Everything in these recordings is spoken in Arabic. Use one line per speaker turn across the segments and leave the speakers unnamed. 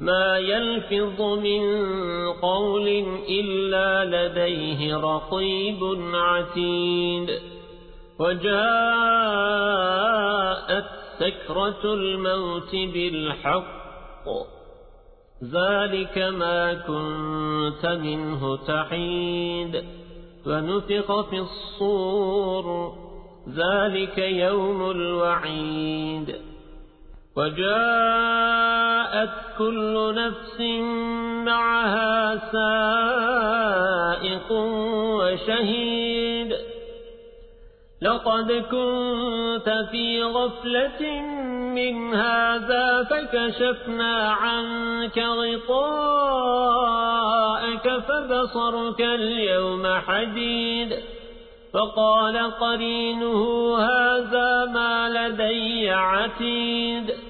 ما يلفظ من قول إلا لديه رقيب عتيد. وجاءت سكرة الموت بالحق. ذلك ما كنت منه تحيد. ونفق في الصور. ذلك يوم الوعيد. وجاءت كل نفس معها سائق وشهيد. لقد كنت في غفلة من هذا فكشفنا عنك غطاءك فبصرك اليوم حديد. فقال قرينه هذا ما لدي عتيد.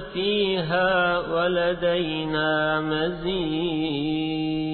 فيها ولدينا مزيد.